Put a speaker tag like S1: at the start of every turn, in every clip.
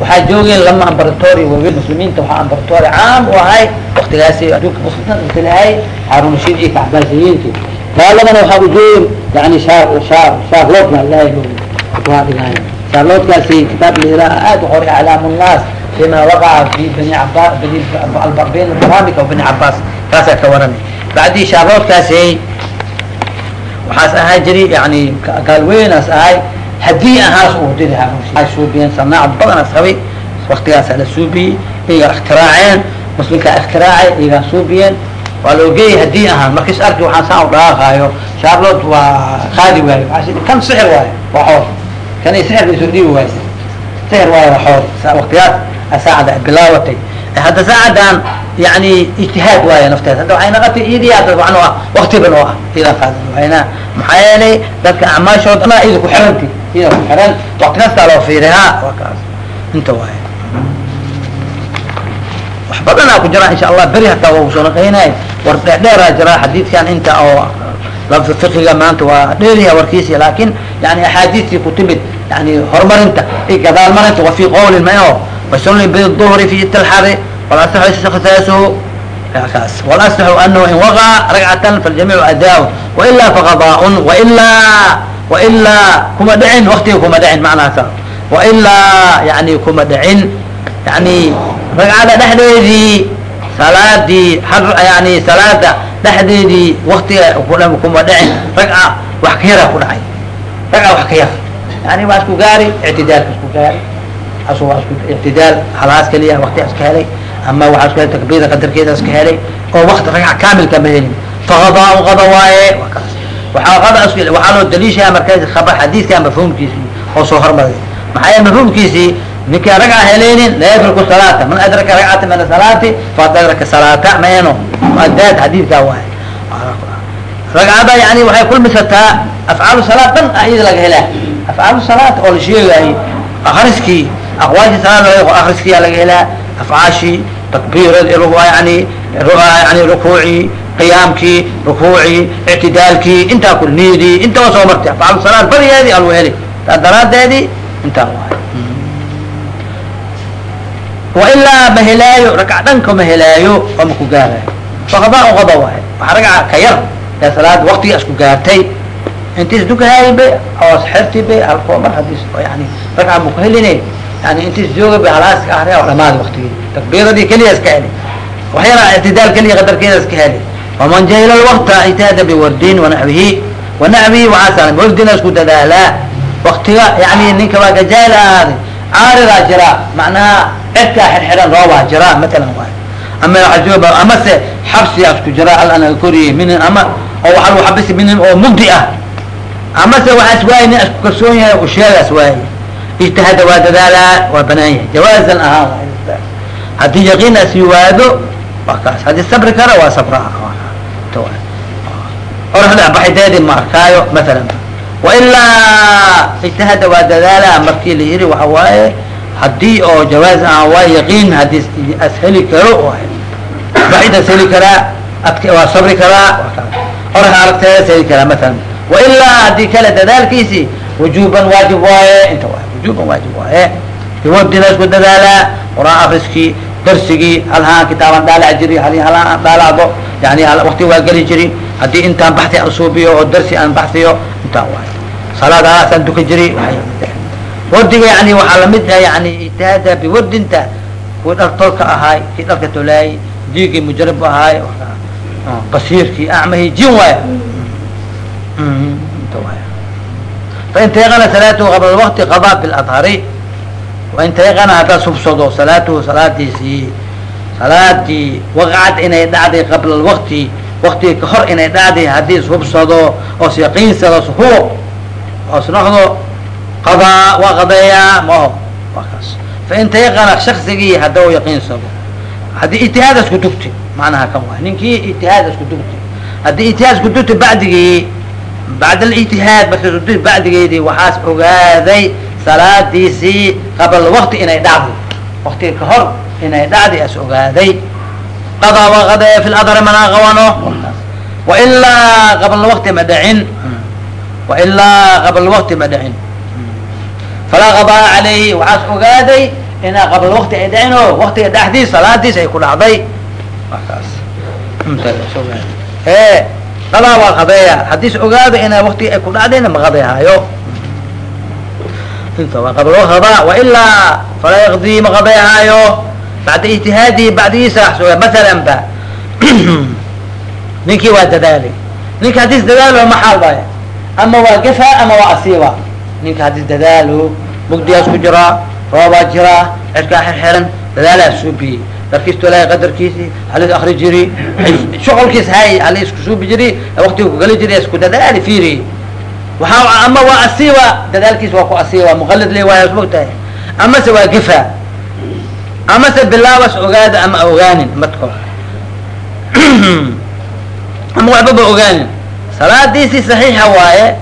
S1: waxaa joogeen lama ambaratory waaweyn muslimiinta waxaa ambaratory caam u ahay waktigaasi adduunka muslimka lahay haarun rashiid iyo kacbaasiyiinti gaaladana waxaa u joogeen yani shaar shaar shaarlood baa ilahay waa dhigaay shaarloodkaasi kitaab liraa aad u qoray aclaam nnaas fima waqaca fi bani aba bani albarbain albaramika wa bani cabaas kaasaa ka waran bacdii shaarloodkaasi waxaas ahaa jiri yani gaalweynaas ahay haddii ahaas uu diri ha suubiyeen sanaac badanaas qabay waktigaasa la suubiyey iyagaa ikhtiraaceen muslimkaa ikhtiraacay iyagaa suubiyeen waa la ogeeyay haddii ahaan markis arki waxaan saan u dhaaqaayo shaarlood waa qaadi waayo. Kan sixir waayo waa xoor kan ay sixirka isoo dhiibi waaysa sixir waayo waa xoor waktigaas saacada bilaawatay hadda saacadan yani ijtihaad waayo nafteed hadda waxay naqatay iyadii hadda wan ah waktiban oo ah iyadaa qaadan wayna maxaa yeelay dadka acmaashood dhanaa iyada ku xiranti iyada ku xiran wakti kastaa loo fiirihaa waa kaas inta waay wax badanaa ku jira insha allah beri hataa waa u soo naqaynay war dheerdheeraa jira xadiidkan inta oo lafdi fiqiga maanta waa dheeriya warkiisi laakin yani axaadiistii ku timid yani horumarinta iyo gadaalmarinta wa fi qawlin mayo wasunni biduhri fi talxari walasaxu istikhsaasu kaas walasaxu anahu in waqaca ragcatan faljamiicu adaa wailaa faqadaaun wailaa wailaa kuma dhicin waktiga kuma dhicin macnahaasa wailaa yani kuma dhicin yani ragcada dhexdeedii salaadii yani salaada dhexdeedii waktiga kuma dhicin ragca wax ka yaraa ku dhacay ragca wax ka yar yani waa isku gaari ictidaalka isku gaari ictidaal halaas keliya waktiga iska helay ama waxaa isku takbiirda qadarkeeda iska helay oo wakti ragca kaamilka ma helin. Faqadaa qada waaye waaa waxaa loo daliishaya markaas khabar xadiidka mafhuumkiisii oo soo hormaray maxaa yeele mafhuumkiisii ninkaan ragca heleynin la yadriku salaata. Man adraka ragcata min asalaati faqad adraka salaata meeno muadaad xadiidkaa waay ragcada yani waxay kulmisataa afcaalu salaat dhan ah iyada laga helaa. Afcaalu salaat oo la sheegaayey akriskii aqwaashii salaad akriskiyaa laga helaa afcaashii takbiirad yani yani rukuucii qiyaamkii rukuucii ictidaalkii intaa ku niyadii intaba soo martay afcaalu salaat badigeedii aluu heli taa daraadeedii intaa waay wailaa ma helaayo ragca dhanka ma helaayo oo ma ku gaarayo faqadaa qada waay waxa ragca ka yar ee salaad waktiga isku gaartay intiis dukahaay be oos xerti be halkoo mar haddii yani ragca ma ku heline yani intiis jooga be halaaska ahre oo dhamaadi waktigii takbiiradii keliya iska heli wax yaraa ictidaal keliya qadarkeeda iska heli waman jahila lwakta ijtahada biwardin wanaxwihi wanaxwihi waxaa saaran wardina isku dadaalaa waktiga yani ninka waa gajaal ahaaday caaridaa jira macnaha cidkaa xirxiran roobaa jira matalan waay ama ajooba amase xabsiyaa isku jira al ana koriyey minin ama oo waxa lagu xabisi minin oo mugdi ah amase waxaas waaye nin isku kalsoon yahay oo sheegaas waaye ijtihada waa dadaalaa waa banaan yahay jawaazan ahaan haddii yaqiin as yiwaado waa kaas haddii sabri kara waa sabraa oraxdhabaxideedi ma arkaayo matalan wailaa ijtihada waa dadaalaa markii la yiri waxa waaye haddii oo jawaaz ah waa yaqiin haddii as heli karo baxid as heli karaa adk waa sabri karaa orax aragteeda as heli karaa matalan wailaa haddii kale dadaalkiisi wujuban waajib waaye inta waay wujuban waajib waaye biwardina isku dadaalaa quraan akriskii darsigii halhaan kitaaban dhaalac jiri hal halaan dhaalacdo yani wakti waa geli jiri. Haddii intaan baxi aan suubiyo oo darsi aan baxiyo intaa waay. Salaadaasaan duka jiri wardiga yani waxaa la mid ah yani ijtihaada biwardinta. Kuwii dhar tolka ahaay kii dharka tolaayey diigii mujarib ahaay basiirkii acmahii jin waay fain tayaqana salaatuhu qabla lwakti qadaa biladhari wain tayaqana haddaa subsado salaatuhu salaadiisii salaadii waqacad inay dhacday qabla lwakti waktiga ka hor inay dhacday haddii hubsado oos yaqiinsado hubo oos noqdo qadaa waa qadeeyaa maho waa kaas fain tayaqana shaksigii hadda u yaqiinsado haddii ijtihaad isku dugti macnaha kan waay ninkii ijtihaad isku dugti haddii ijtihaad isku dugti bacdigii bacd alijtihaad markas dugti bacdigeedii waxaas ogaaday salaadiisii qabla wakti inay dhacday waktiga ka hor inay dhacday as ogaaday qadaa waa qadeeya fi ladhari manaa qabano wailaa qabla wakti ma dhicin wailaa qabla wakti ma dhicin falaa qadaa calayhi waxaas ogaaday inaa qabla wakti ay dhacin o waktiga dhexdiis salaadiis ay ku dhacday wakaas qadaa waa qadeeya haddiis ogaado inaa wakti ay ku dhacdayna ma qadeehaayo inta waa qabla qadaa wailaa falaa yaqdii ma qadeehaayo bacda ijtihaadihi bacdigiisa masalan ba ninkii waa dadaalay ninka haddis dadaalo maxaal bay ama waa gafa ama waa asiiba. Ninka haddis dadaalo mugdigaas ku jiraa roobaa jiraa cirkaa xirxiran dadaalaa suubiyey darkiisto ilaahay qadarkiisi halis akri jiri. Shuqolkiis hay hala isku suubi jiri. Waktiga kugali jiri isku dadaali fiiri. Waaa ama waa asiiba dadaalkiis waa ku asiiba muqalid le waaya mogtahay amase waa gafa amase bilaabas ogaada ama ogaanin madko ama waxbaba ogaanin. Salaadiisii saxiixa waaye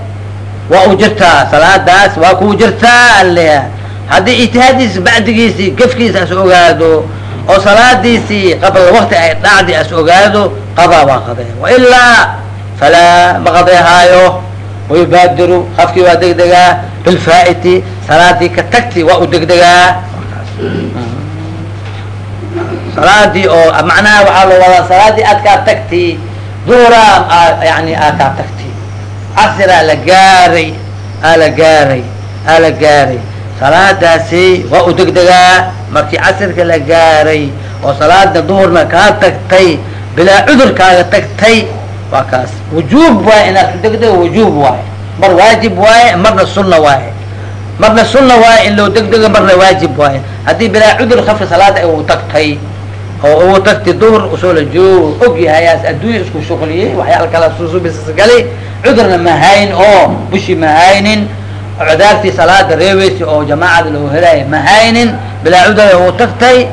S1: waa u jirtaa. Salaadaas waa kuu jirtaa aleya haddii ijtihaadiisi bacdigiisii gefkiisa as ogaado oo salaadiisii qabla wakti ay dhacdi as ogaado qadaa waa qadee wailaa falaa ma qadeehaayo wayubaadiru qafkii waa degdegaa. Bilfaa'iti salaadii ka tagti waa u degdegaa. Salaadii oo macnaha waxaa loo wadaa salaadii aad kaa tagti duhura yani aa kaa tagti. Casiraa la gaaray aa la gaaray aa la gaaray. Salaadaasi waa u degdegaa markii casirka la gaaray oo salaada duhurna kaa tagtay bilaa cudurkaaga tagtay waa kaas. Wujuub waaye inaad degdego wujuub waaye. Mar waajib waaye marna sunna waaye. Marna sunna waaye in loo degdego marna waajib waaye. Haddii bilaa cudur kafka salaada u tagtay oo ugu tagti duhur u soo la joogo og yahayaas adduunya isku shuqliyey waxyaala kala susubisgali cudurna ma hayn oo bushi ma haynin cadaartii salaada reeweysi oo jamaacada loo helaya ma haynin bilaa cudura uu tagtay.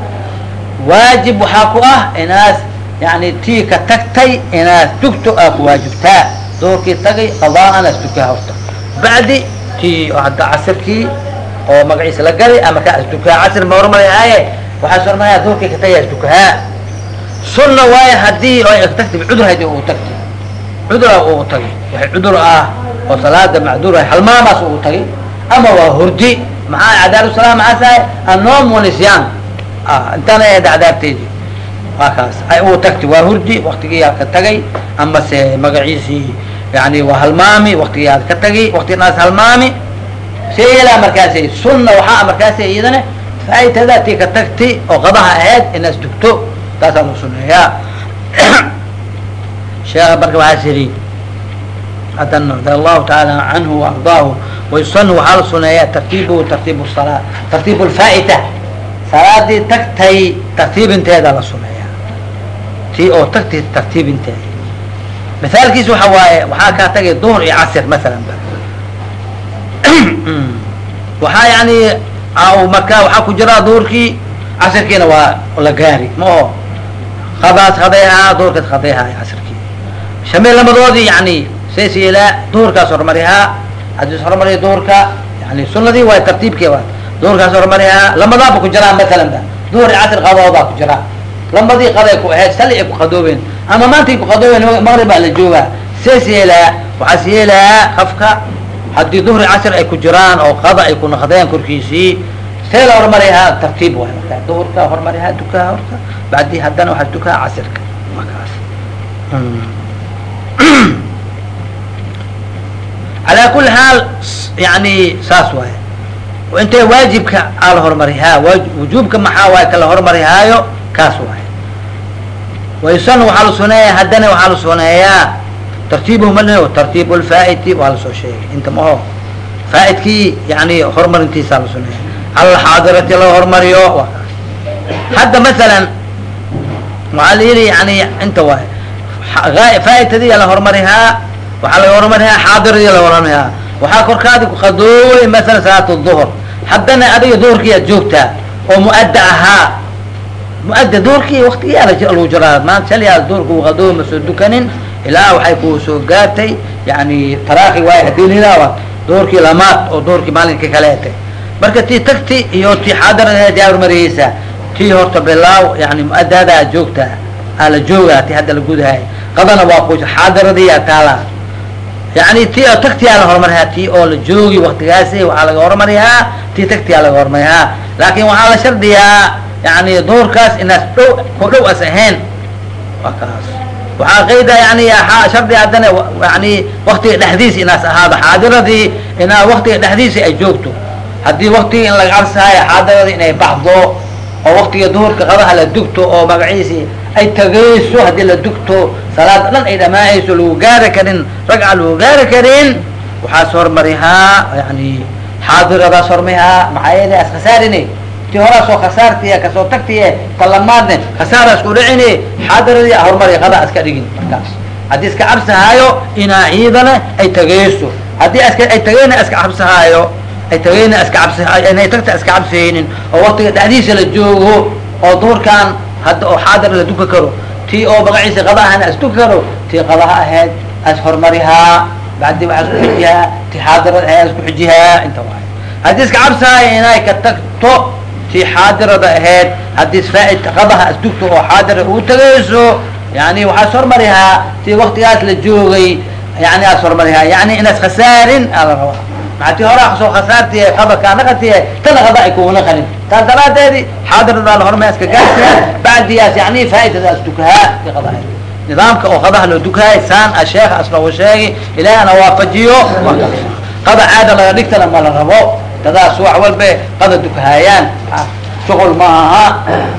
S1: Waajib waxaa ku ah inaas yani tii ka tagtay inaad tugto aa ku waajibtaa duhurkii tagay qadaa'an as tukaa horta bacdi tii hadda casirkii oo magaciisa la galay ama ka as tukaa casir ma hormarahaaye waxaas hormaraya duhurkii ka tagay as tukahaa sunna waaye haddii ay tagtay cudur haddii uu tagtay. Cudura uu tagay. Waxay cudur ah oo salaada macduur ah halmaamaas uu tagay ama waa hurdi. Maxaa cadaalusalaam maxaa tahay? Anoom wanisyaan intaana ahayd cadaabteedii waa kaas. Ay uu tagtay waa hurdi waktigiiyaa ka tagay. Amase magaciisii yani waa halmaami waktigiiaad ka tagay. Waktiginaas halmaami. See yeelaa markaasi sunna waxaa markaasi iyadana faaitada tii ka tagtay oo qadaha ahayd inaas tugto taasaa lagu suneeyaa sheekha marka waxaas yidhi hadan radi allahu taala canhu waardaahu wayusanu waxaa la suneeyaa tartiibuhu tartiib salaa tartiib lfaa'ita salaadii tagtay tartiibinteeda la suneeyaa tii oo tagtay tartiibinteeda misaalkiis waxa waaye waxaa kaa tagay duhr iyo casir masalan ba. Waxaa yani markaa waxaa ku jiraa duhurkii casirkiina waa la gaari. Ma oho. Qadaas qadeehaa duhurkaas qadeehaa casirkii. Shamil lamadoodii says yeelaa duhurkaas horumarihaa haddiis horumariya duhurka yani sunadii waay tartiibkii waa. Duhurkaas horumarihaa lamadaaba ku jiraa masalan ba duhur iyo casir qadoodaa ku jiraa lamadii qaday ku ahayd sali ay ku qadoobeen ama maantay ku qadoobeen maqrib baa la joogaa. Says yeelaa waxaas yeelaa qafka. Haddii duhri casr ay ku jiraan oo qada ay ku naqdeen korkiisii see la horumarihaa tartiib waay marka duhurka horumarihaa dukaha horta bacdii haddana waxaa dukaha casirka. Markaas calaa kuli xaal yani saas waay intay waajibka aa la horumarihaa wujuubka maxaa waay kala horumarihaayo kaas waay wayusan waxaa la suneeyaa haddana waxaa la suneeyaa tartiibhu ma tartiib lfaa'iti waa la soo sheegay. Inta maho faa'idkii yani horumarintiisaa la suneeya cala xaadirati loo horumariyo hadda masalan waxaa la yihi yani inta waay faa'itadii la horumarihaa waxaa laga horumarihaa xaadiradii la horumarihaa waxaa korkaadi kuqadooway masalan salaat duhr haddana adiga duhurkii aad joogtaa oo muadda ahaa. Muadda duhurkii waktigiyaa lagu jiraa. Maanta shalay aad duhurka uqadoowa ma soo dukanin ilaa waxay ku soo gaartay yani taraaki waay haddii lilaaba duhurkii lamaad oo duhurkii maalinka kaleete marka tii tagti iyo tii xaadaradeed yaa hormariyeysaa tii horta bilaaw yani muaddaada aad joogtaa aa la joogaa ti hadda la gudahay qadana waa ku xaadiradii aa taalaa yani ti tagtiyaa la horumariyaa ti oo la joogi waktigaasi waxaa laga horumariyaa ti tagtiyaa laga horumariyaa laakin waxaa la shardiyaa yani duhurkaas inaas dhow ku dhow as ahayn. Waxaa qayda yani shardi haddana yani waktiga dhexdiisi inaas ahaado xaadiradii inaa waktiga dhexdiisi ay joogto. Haddii waktiga in laga cabsaayo xaadiradii inay baxdo oo waktiga duhurka qadaha la dugto oo magaciisi ay tagayso haddii la dugto salaada dhan ay dhamaahayso lagu gaari karin ragca lagu gaari karin waxaas hormarihaa yani xaadiradaas hormarihaa maxaa yeele as khasaarini ti horaa soo khasaartiye ka soo tagtiye kalamaadne khasaara isku dhicini xaadiradii horumari qada iska dhigin markaas. Haddii iska cabsahaayo inaa ciidane ay tagayso. Haddii aska ay tagayna iska cabsahaayo ay tagayna iska cabsi inay tagta iska cabsihaynin oo waktiga dhexdiisa la joogo oo duurkan hadda oo xaadir la duka karo tii oo magaciisa qada ahana as duka karo tii qadaha ahayd as hormarihaa bacdi waxaa isku xujihaa tii xaadirad ahayd as ku xujihaa inta waay. Haddii iska cabsahaayo inay ka tagto tii xaadirada ahayd haddii faaid qadaha as dugto oo xaadira uu tagayso yani waxaas hormarihaa tii waktigaas la joogay yani as hormarihaa yani inaas khasaarin aa la rabaa maa ti horaa soo khasaartiye qada kaanaqatiye tana qada ay kuuna qalin taas daraadeedi xaadiradaa la hormaya iska gaarsiya bacdigaas yani faaidada as dukahaa ti qada nidaamka oo qadaha loo dukahay saan a sheekha as loogu sheegi ilahi ana waafajiyo qada caada laga dhigtana ma la rabo. Dadaas wax walba qada dukahaayaan shuqul ma aha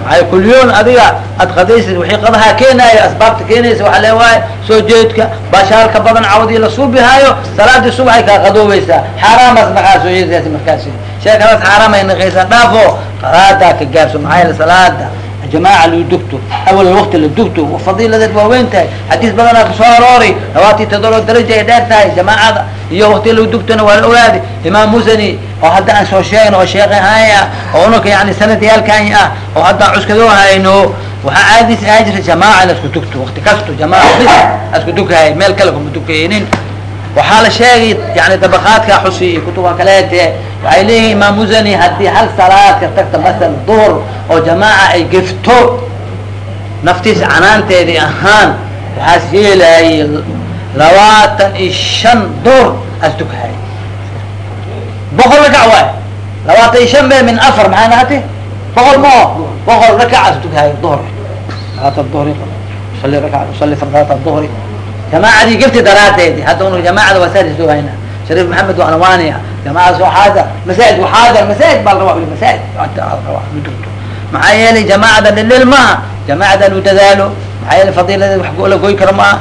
S1: maay kulyoon adiga ad qadaysid wixii qadahaa keenaayo asbaabta keenaysa waxaa le waayo soo jeedka bashaalka badan cawadii la suubihaayo salaadii subaxay kaa qadoobaysaa. Xaaraamaas naqaa soo jeedaysa markaasi sheekadaas xaaraam ay naqaysaa dhaafo salaadaa ka gaarso maxaa yeele salaada jamaaca lagu dugto awal wakti la dugto fadiiladeed waa weyn tahay xadiis badanaa ku soo aroori labaatan todoba daraja ay dheer tahay jamaacada iyo wakti lagu dugtona waa la ogaadi imaam musani oo hadda aan soo sheegno oo sheekh ahaay ah oo unaka yani sanadiyaalkan ah oo hadda aan cuskadoo hayno waxaa caadis ahaa jirta jamaaca in asku dugto wakti kasto jamaaca bis asku dukahay meel kale kuma dukaynin waxaa la sheegay yani dabaqaadka xusi iyo kutuba kaleete waxay leeyihiin imaam musani haddii hal salaad ka tagta masala duhr oo jamaaca ay gefto naftiisa canaanteedii ahaan waxaas yeelaayay labaatan iyo shan duhr as dukahay boqol rakac waay labaatan iyo shan be min afar maxay nahati boqol mao boqol rakac as dukahay duhr salaat duhri usali raka usali salaat duhri jamaacadii gefti daraadeedi hadda un jamaacada waa saari soo hayna shariif maxamed waa anwaaniya jamaacada soo xaadar masaajid waxaadar masaajid baa la rabaa masaajid dugto maxaa yeelay jamaacada dhilil maaha jamaacada lu dadaalo maxaa yeelay fadiiladeed wax la goy karo maaha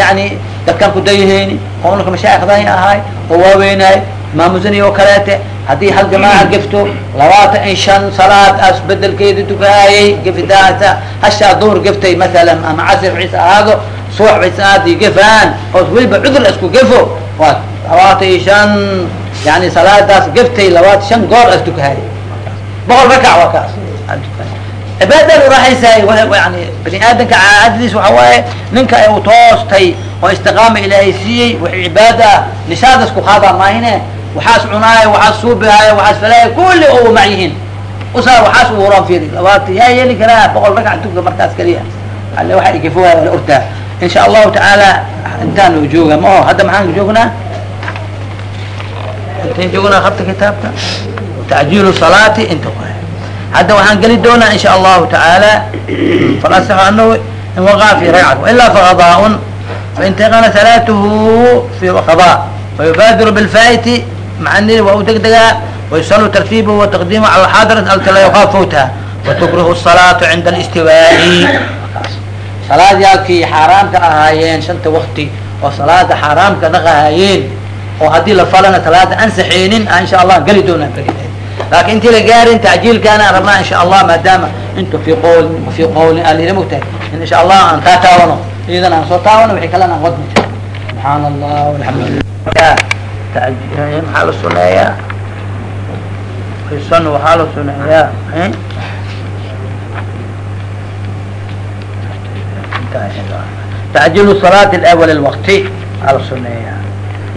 S1: yani dadkaan kudayaheyni oo unaka mashaaikhdahi ahaay oo waaweynaay imaamuzani oo kaleete haddii hal jamaaca gefto labaatan iyo shan salaad as bedelkeedi dukaayay gefidaasa hashaa duhur geftay masalan ama casir wiis ahaado subax wiis ahaadi gefaan oo weliba cudur isku gefo. Waa labaatan shan yani salaadaas geftay labaatan shan goor as dukahay boqol rakac waa kaas. Cibaadaan uraxaysaay yani bani aadamka caadadiis waxa waaye ninka u toostay oo istiqaama ilaahay siiyey wixii cibaada ah nisaadas ku qaadaa maahine. Waxaas cunaayo waxaas suubihaayo waxaas falaayo kulli oo mac yihiin. Usaa waxaas uuraan fiiri. Labaatan yaa yeeli karaa boqol rakac tuka markaas keliya ale waxa igafowaaya wala ortaa in sha allahu tacaala intaanu jooga ma o hadda maxaan joognaa intaan joognaa qabta kitaabka tacjiilu salaati inta hadda waxaan geli doonaa in sha allahu tacaala falasax anahu in waqaa fi ragcat wailaa faqadaaun faintaqana salaatuhu fi qadaa fayubaadiru bilfaa'iti maca niri waa u degdegaa wayusalu tartiibahu wataqdiimu cala alxaadirat alta la yuqaaf fawtaha watukrahu salaatu cinda alistiwaa'i salaad yaalkii xaaraamka ahaayeen shanta wakti oo salaada xaaraamka dhaqahaayeen oo haddii la falana salaada ansaxeynin a insha allah geli doonaa beri laakin intii la gaarin tacjiilkaana rabnaa insha allah maadaama intu fi qowlin fi qowlin alila mogtahay in insha allah aan kaa taawano iyadan aan soo taawano wixii kalena aan wadmi subxaan allah alxamdulilah maxaa la suneeyaa. Waxaa la suneeyaa tacjiilu salaati awal lwaqti aa la suneeyaa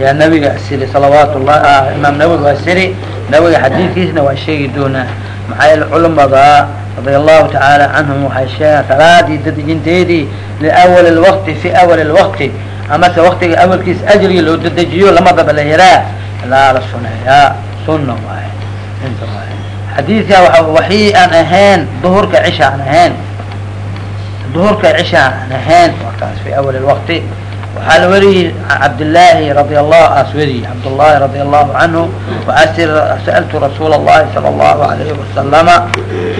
S1: yaa nabiga asiri salawaat llah imaam nawowi waa siri. Xadiidkiisna waa sheegi doonaa maxaa yeele culamada allahu tacaala canhum waxay sheegaan salaadii dadejinteedii liawali lwaqti fi awali lwaqti amase waktiga awalkiisa ajriga loo dedejiyo lamadaba la yiraa laa la suneeyaa sunna waay xadiidka waxii aan ahayn duhurka cisha aan ahayn duhurka cisha aan ahayn markaas fi awal lwaqti waxaa la weriyey cabdillaahi radi allahu as weriyey cabdullahi radi allahu canhu waxaa siri sa'altu rasuula allahi sala allahu alayhi wasalama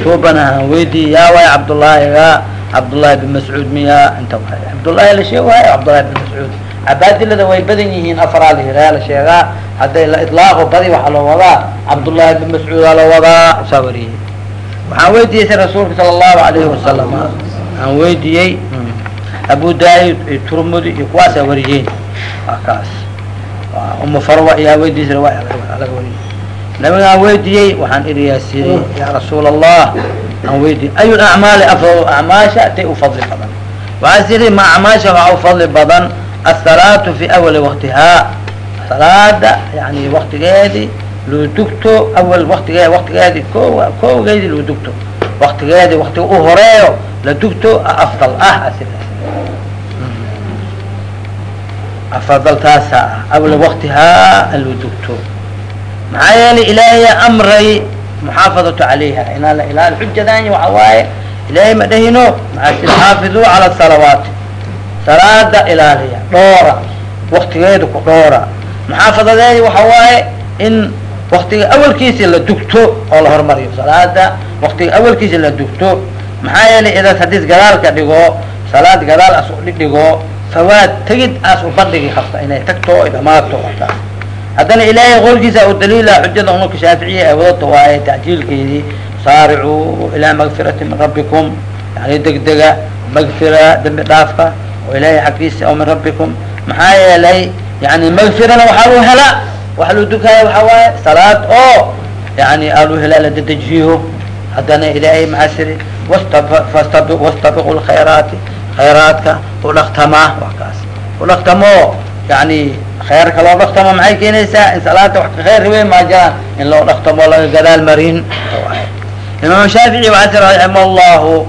S1: suubanahan weydii yaa waay cabdullaahiga cabdullahi bin mascuud miya? Inta waay cabdullahi la sheeg waayo cabdullahi bin mascuud. Cabaadilada way badan yihiin afaraa la yiraa la sheegaa. Hadday la ilaaqo badi waxaa loo wadaa cabdullahi bin mascuudaa loo wadaa saa wariyey waxaan weydiiyeysay rasuulka sala allahu alayhi wasalam aan weydiiyey abu daud iyo turmudi iyo kuwaasaa wariyeen waa kaas. Uma farwa ayaa weydiisay laga wariyey nabigaan weydiiyey waxaan idhi yaasirey yaa rasuul allah aan weydiiyey. Ayu acmaali afdal acmaasha tay u fadli badan. Waxaa siri ma acmaasha waxaa u fadli badan asalaatu fi awali waktihaa salaada yani waktigeedii dugto awal waktige waktigeedii ko koogeedii loo dugto. Waktiga u horeeyo la dugto afdal ah afdal taasa ah awla waktihaa loo dugto maxaa yeelay ilaahiya amray muxaafadatu calayha inaa la ilaali xujadaany waxa waaye ilaahay ma dhahino maxaa xaafiduu cala salawaati salaada ilaaliya dhoora waktigeeda ku dhoora muxaafadadeedi waxa waaye in waktiga awalkiisa la dugto oo la hormariyo. Salaada waktiga awalkiisa la dugto maxaa yeelay idaas haddiis gadaalka dhigo salaad gadaal as udhigo fawaad tegid aas u bandhigi karta inay tagto ay dhamaato taas haddana ilaahay qolkiisa u daliila xujada unaka shaaficiya ee wadata waaye tacjiilkeedii saaricuu ilaa magfirati min rabbikum yani degdega magfira dembi dhaafka oo ilaahay xaggiisa oo min rabbikum. Maxaa yeelay yani magfirana waxaa loo helaa waxa loo dukaya waxaa waaye salaad oo yani aluu helaa la dedejiyo haddana ilaahay maxaa siri wastabiqu lkhayraati khayraadka udhaktamaa waa kaas. Udhaktamo yani khayrka loo dhaktamo maxay keenaysaa? In salaada wax ka khayr riwe maa jiraan in loo dhaktamo laga gadaal marin. Imaam shaafici waxaa siri raxima allahu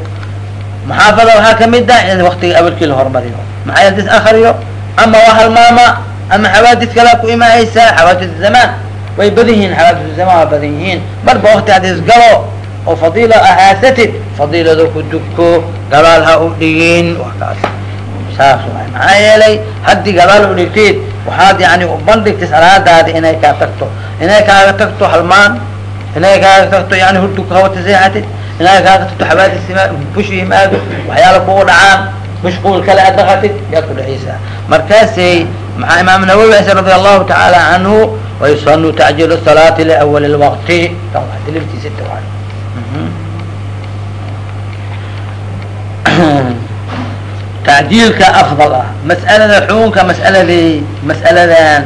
S1: maxaafada waxaa ka mid ah in waktiga awalkii la hormariyo. Maxaa dis akriyo ama waa halmaama ama xawaadis kalaa ku imaayeysaa xawaadis zamaan. Way badan yihiin xawaadis zamaan waa badan yihiin marba wakti hadis galo oo fadiila ahaasatid fadiilada ku dugko gadaal ha u dhigin waa kaas. Saas waay maxaa yeelay haddii gadaal u dhigtid waxaad yani ubandhigtay salaadaadi inay kaa tagto. Inay kaaga tagto halmaan inay kaaga tagto yani hurdu kahawata seexatid inay kaaga tagto xawaadis bushi yimaado waxyaala kugu dhacaan mashquul kale aad dhaqatid yaad ku dhexaysaa markaasay maxaa imaam nawowi ase radi allahu tacaala canhu wayusanu tacjiilu salaati liawali lwaqti tan waa daliilkiisa ta waay tacjiilka afdal ah mas'alada xukunka mas'aladii mas'aladan.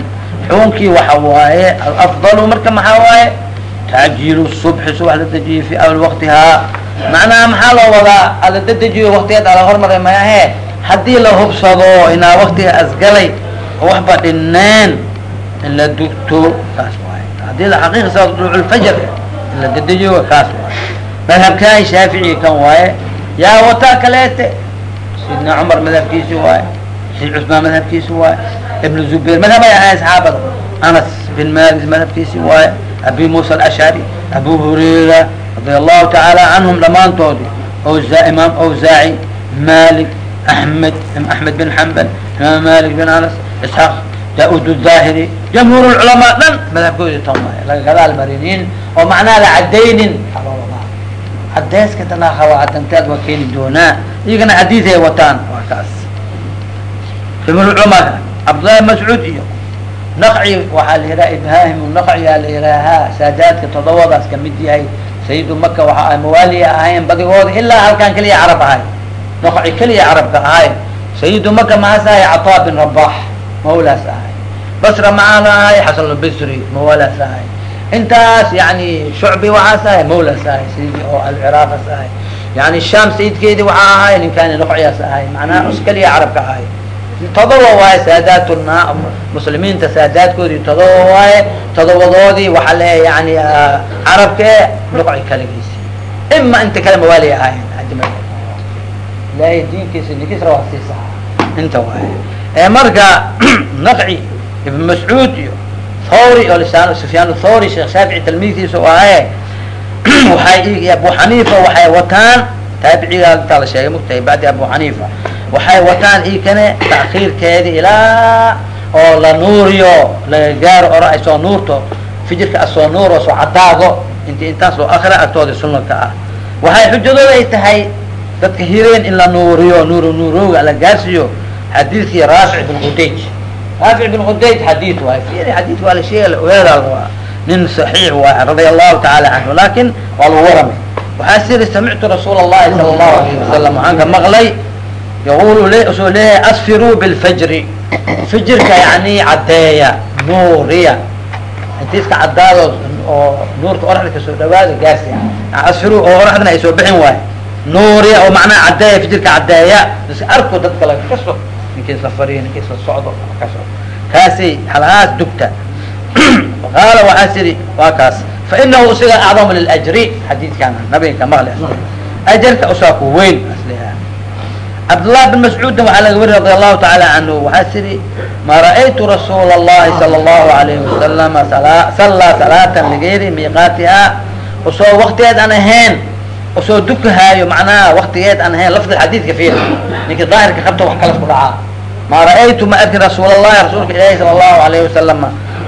S1: Xukunkii waxa waaye alafdalu marka maxaa waaye? Tacjiilu subxi subax la dejiyo fi awal waqtihaa macnaha maxaa loo wadaa? Ala dedejiyo waktigeed ala hormaray mayahe haddii la hubsado inaa waktiga asgalay oo waxba dhineen in la dugto kaas waaye. Haddii la xaqiiqsado duluculfajr in la dedejiyo kaas. Waaye madhabkaan shaafici kan waaye yaa wataa kaleete sidna cumar madhabkiisi waaye sid cusmaan madhabkiisi waaye ibn zubayr madhabay ahayn saxaabada anas bin malik madhabkiisi waaye abi muusa alashcari abu hurayra radi allahu tacaala canhum dhammaantoodii awza imaam awzaaci malik axmed axmed bin xambal imaam malik bin anas isxaaq daa-ud الظaahiri jamhuur culamaa dhan madhabkoodi tan waaye laga gadaal marinin oo macnaha la cadaynin cadeyska tanaa cadanteed waa keeni doonaa iyagana xadiiday wataan waa kaas jamhuur culamaa cabdullahi mascuud iyo naqci waxaa la yidhaha ibhaahim naqciyaa la yidhaahaa saadaadka todobadaas kamid yahay sayidu maka waxa ay mawaaliya ahayn badigooda ilaa halkaan keliya carab ahay naqci keliya carabka ahay sayidu maka maxaas ahay cataa bin rabax mawlaas ahay basra maxaana ahay xasan albasri mawalaas ahay intaas yani shucbi waxaas ahay mawlaas ahay sayidi oo alciraaqas ahay yani sham sayidkeedi waxaa ahay ninkaani naqciyaas ahay macnaha us keliya carabka ahay todoba waaye saadaatna muslimiinta saadaadkoodii todoba waaye todobadoodii waxaa le yani carabke nuqci kaligiisi ima inta kale mawaali ahayn ilaahay diinkiisa ninkiisra waa siisa inta waaye marka naqci ibn mascuud iyo thawri oo lisaan sufyaan thawri sheekh shaafici talmiidkiisa u ahaye waxay abu xaniifa waxay wataan taabiciga intaa la sheegay mugtahay bacdi abu xaniifa waxay wataan ikane ta'khiirkeedi ilaa oo la nuuriyo laga gaaro ora ay soo nuurto fijirka a soo nuuro soo cadaado inti intaas loo akra agtooda sunaka ah. Waxay xujadooda ay tahay dadka hireen in la nuuriyo nuur nuurooga la gaarsiiyo xadiidkii raafic bin qudayj raafic bin qudayj xadiid waay fiiri xadiid waa la sheega ogaada waa nin صaxiix waay radia allahu taala canhu laakiin waa lagu waramay waxaa siri samictu rasuul اllahi sala allahu alayhi wasalam waxaan ka maqlay yaqulu soo leeyahay asfiruu bilfajri fijirka yani caddeeya nuuriya inti iska caddaado oo nuurka oraxda ka soo dhawaada gaarsi asfiruu oo oraxdana ay soo bixin waayo nuuriya oo macnaha caddeeya fijirka caddeeya is arko dadka laga kaso ninkii safariyo ninkii sa socdo kaso kaasay halhaas dugta. Qaala waxaas yidhi waa kaas. Fainahu isaga acdamu liljri xadiidkaana nabinka maqli ajarka usaa ku weyn. Asliha cabdullahi bin mascuudna waxaa laga weri radi allahu tacaala canhu waxaas yidhi ma ra'aytu rasuula allahi sala allahu alayhi wasalama sallaa salaatan ligayri miiqaatiha u soo waktigeed aan ahayn soo dukahaayo manaha waktigeed aan ahayn lafd xadiidka fiir ninka daahirka qabta wax kala isku dhacaa. Maa ra'aytu ma arkin rasuul allahi rasuulka ilaahi sala allahu alayhi wasalam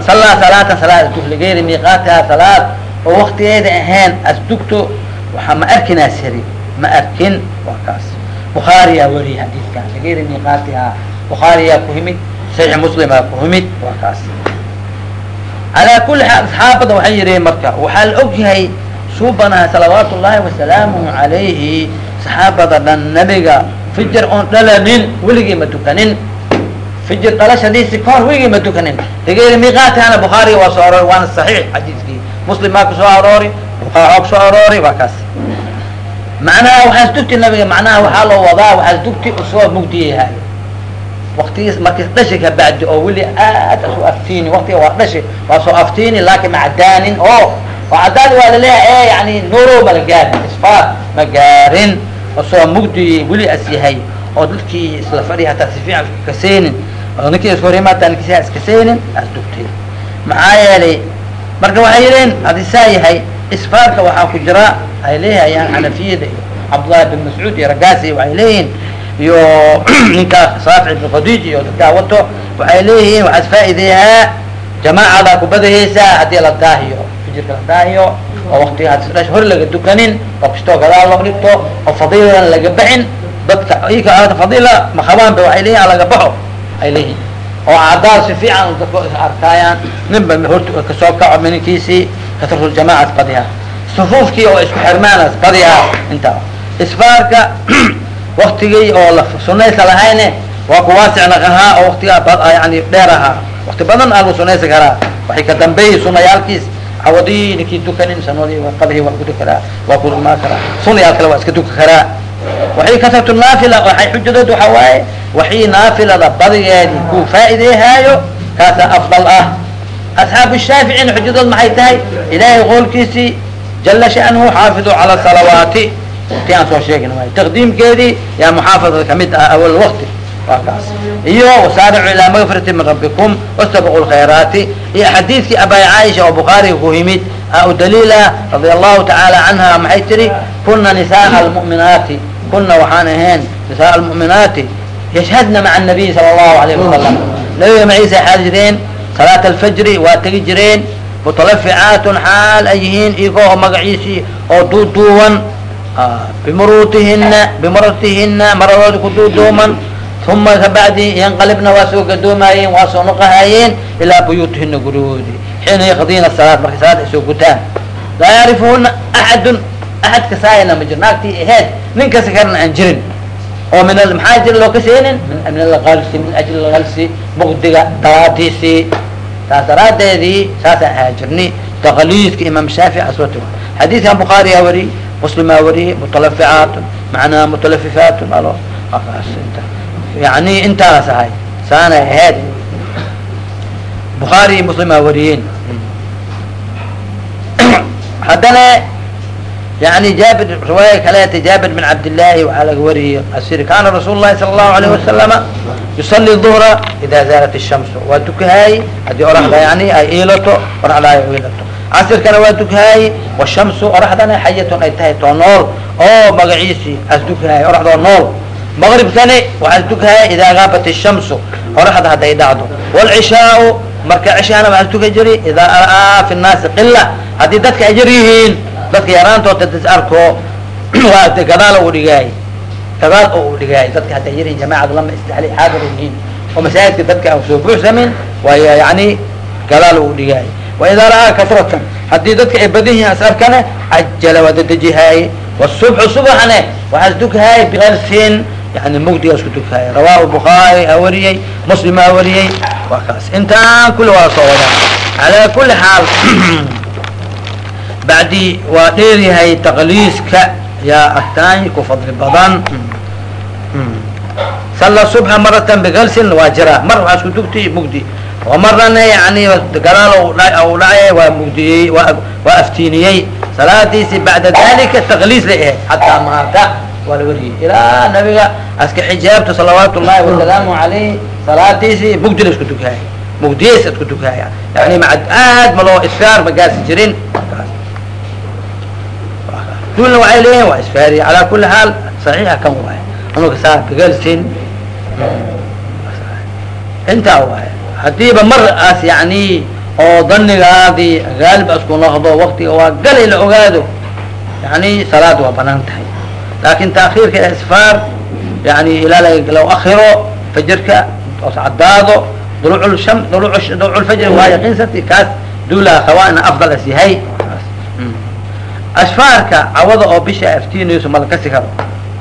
S1: salaa salaatan salaad asdug ligayri miiqaatiha salaad oo waktigeeda ahayn asdugto waxaa ma arkinaa sari ma arkin waa kaas bukhaariyaa weriye xadiidkan ligayri miiqaatiha bukhaariyaa ku yimid saxiix muslimaa ku yimid waa kaas alaa kuli xaal asxaabada waxay yidhi marka waxaa la og yahay suubanaha salawaatu ullaahi wasalaamuhu calayhi saxaabada dhan nabiga fijir oon dhalanin weligii ma tukanin. Fijir dhalashadiisi kahor weligii ma tukanin. Ligayri miiqaatihana bukhaariga waa soo aroori waana saxiix xadiiskii. Muslim maa ku soo aroori bukaari ku soo aroori waa kaas. Macnaha waxaas dugti nabiga macnaha waxaa loo wadaa waxaas dugti u soo mugdiyahay waktigiis markiis dhashi ka bacdi oo weli aad asu aftiini waktiga waa dhashi waa soo aftiini laakin ma cadaanin oo waa cadaani waa la leeyahay e yani nuuro ma la gaarin isfaar ma gaarin u soo mugdi weli as yahay oo dadkii isla fadhiya hataa si fiican iskaseynin oo ninkii ishorima hataa ninkii saa iskaseynin as dugtay. Maxaa yeelay marka waxay yidheen haddii saa yahay isfaarka waxaa ku jira ay leehayaan xanafiyada iyo cabdullahi bin mascuud iyo ragaasi waxay leeyihiin iyo ninkaa saafic ibn khadij iyo dadkaa wato waxay leeyihiin waxaad faa'ideeyaa jamaacadaa kubadahaysaa haddii la daahiyo fijirka la daahiyo oo waktiga had dhash hor laga dukanin oo kastoo gadaal loo dhigto oo fadiiladan laga baxin dadka ika fadiila makabaanba waxay leeyihiin laga baxo ay leeyihiin. Oo cadaal si fiican dadka arkaayaan ninba horta ka soo kaco mininkiisii kasratu jamacat qadiha sufuufkii oo isku xirmaanaas qadiha intaa isfaarka waktigii oo la sunaysa lahayne waa ku waasic naqahaa oo waktigaa yani dheer ahaa. Wakti badan aa lagu sunaysa karaa. Waxay ka dambeeyey sunayaalkiis cawadii ninkii dukanin sanadii qadihii waa ku dukaraa waa ku imaa karaa sunayaal kale waa iska duka karaa waxay kasratu naafila waxay xujadood waxaa waaye waxii naafilada badigeedii kuu faa'ideehaayo kaasaa afdal ah. Asxaabu shaaficina xujadood maxay tahay? Ilaahay qoolkiisii jala sha'nuhu xaafiduu cala salawaati. Ti aan soo sheegin waay. Taqdiimkeedii yaa muxaafadada ka mid ah awal waqti waa kaas iyo wasaaricu ilaa magfirati min rabbikum wastabqu lkhayraati iyo xadiidkii abay caaisha oo bukhaariga ku yimid aa u daliila radia allahu tacaala canha maxay tihi kuna nisaaa almu'minaati. Kuna waxaan ahayn nisaaa almu'minaati. Yashhadna maca anabiyi sala allahu alayh wasalam nabiga maciise xaal jireen salaata alfajri waa tegi jireen mutalaficaatun xaal ay yihiin igo oo magaciisii oo duuduuwan ah, bimuruutihina bimarartihina maradooda ku duuduuman uma kabacdi yanqalibna waa soo gadoomaayeen waa soo noqohaayeen ilaa buyuutihina gurigoodii xiina yaqdiina salaad markay salaad ay soo gutaan laa yacrifuhuna axadun axad kasaayana ma jiro naagtii aheyd nin kasi karana aan jirin oo min maxaa jira loo kaseenin min algalsi min ajli algalsi bugdiga daraadiisii taas daraadeedii saasaan ahaa jirni taqliidka imaam shaafici aswati xadiidkan bukhaariyaa wari muslimaa wariyey mutalaficaatun macnaa mutalafifaatun alo yani intaas ahay saanay ahayd bukhaari iyo muslimaa wariyeen haddana yani jaabir riwaaya kaleeta jaabir bin cabdillaahi waxaa laga wariyey asiri kaana rasuul lahi sala allahu alayh wasalama yusali duhra ida zaalat ishamsu waa tukahaayey haddii oraxda yani ay iilato oraxda ay iilato casirkana waa tukahaayey washamsu oraxdana xayatun ay tahay too nool oo magaciisii as tukahaay oraxdoo nool maqribkani waxaa tukahaaya idaa gaabat ishamsu oraxda hadday dhacdo. Wlcishaau marka cishahana waxaa tuka jiri idaa ra'aa fi nnaasi qila haddii dadka ay yar yihiin dadka yaraantooda das arko gadaal u dhigaay. Gadaal oo u dhigaay dadka hadday yar yihiin jamaacada lama istexli xaadir yihiin oo masaajidka dadka aan soo buuxsamin waay yani gadaal u dhigaay. Waidaa ra'aa kasratan haddii dadka ay badan yihiin as arkane cajala waa dadejihaay wsubxu subaxne waxaas tukahaay bialsin yani mugdigaas ku tukahaay rawahu bukhaari aa wariyey muslim aa wariyey waa kaas intaan kulli waa soo wadaa calaa kuli xaal bacdi waa dheeryahay taqliiska yaa agtaany ku fadli badan salla subxa maratan bigalsin waa jira mar waxaa isku tugti mugdi marana yani gadaal dhacay waa mugdiyey waa aftiiniyey salaadiisi bacda dalika taqliis lay ahayd xataa maata waa la wariyey. Ilaa nabiga aska xijaabta salawaatu llahi wasalaamu alayh salaadiisi mugdi la isku tukahay mugdiyeys isku tukahaya yani ma aad ma loo isfaar ma gaarsi jirin. Kulna waxay leeyihiin waa isfaari calaa kuli xaal saxiixa kan waay anuga saa bigalsin intaa waay haddiiba mar aas yani oo danigaadii gaalib asku noqdo waktiga waa galay la ogaado. Yani salaad waa bannaan tahay laakin taakhiirka isfaar yani ilaa la akiro fajrka os cadaado duluc duluclfajr waa yaqiinsati kaas duulaha qabaa ina afdal as yahay asfaarka cawada oo bisha aftiinayso ma la kasi karo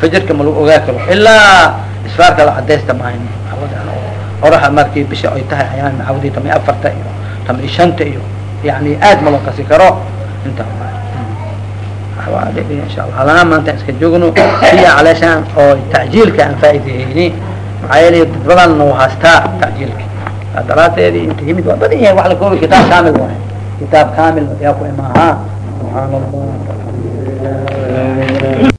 S1: fajrka ma lagu ogaa karo ilaa isfaarka la cadaysta maahan oraxa markii bisha ay tahay ayaan cawdii tamiya afarta iyo tamiya shanta iyo yani aad ma loo kasi karo inta insha allah halana maanta iska joogno siya caleeshaan oo tacjiilka aan faaideyeyni maxaa yeelay dad badan noo haastaa tacjiilka daraateedii inta yimid waa badan yahay wax la koobi kitaab kaamil waay kitaab kaamil yaa ku imaahaa subxaan allah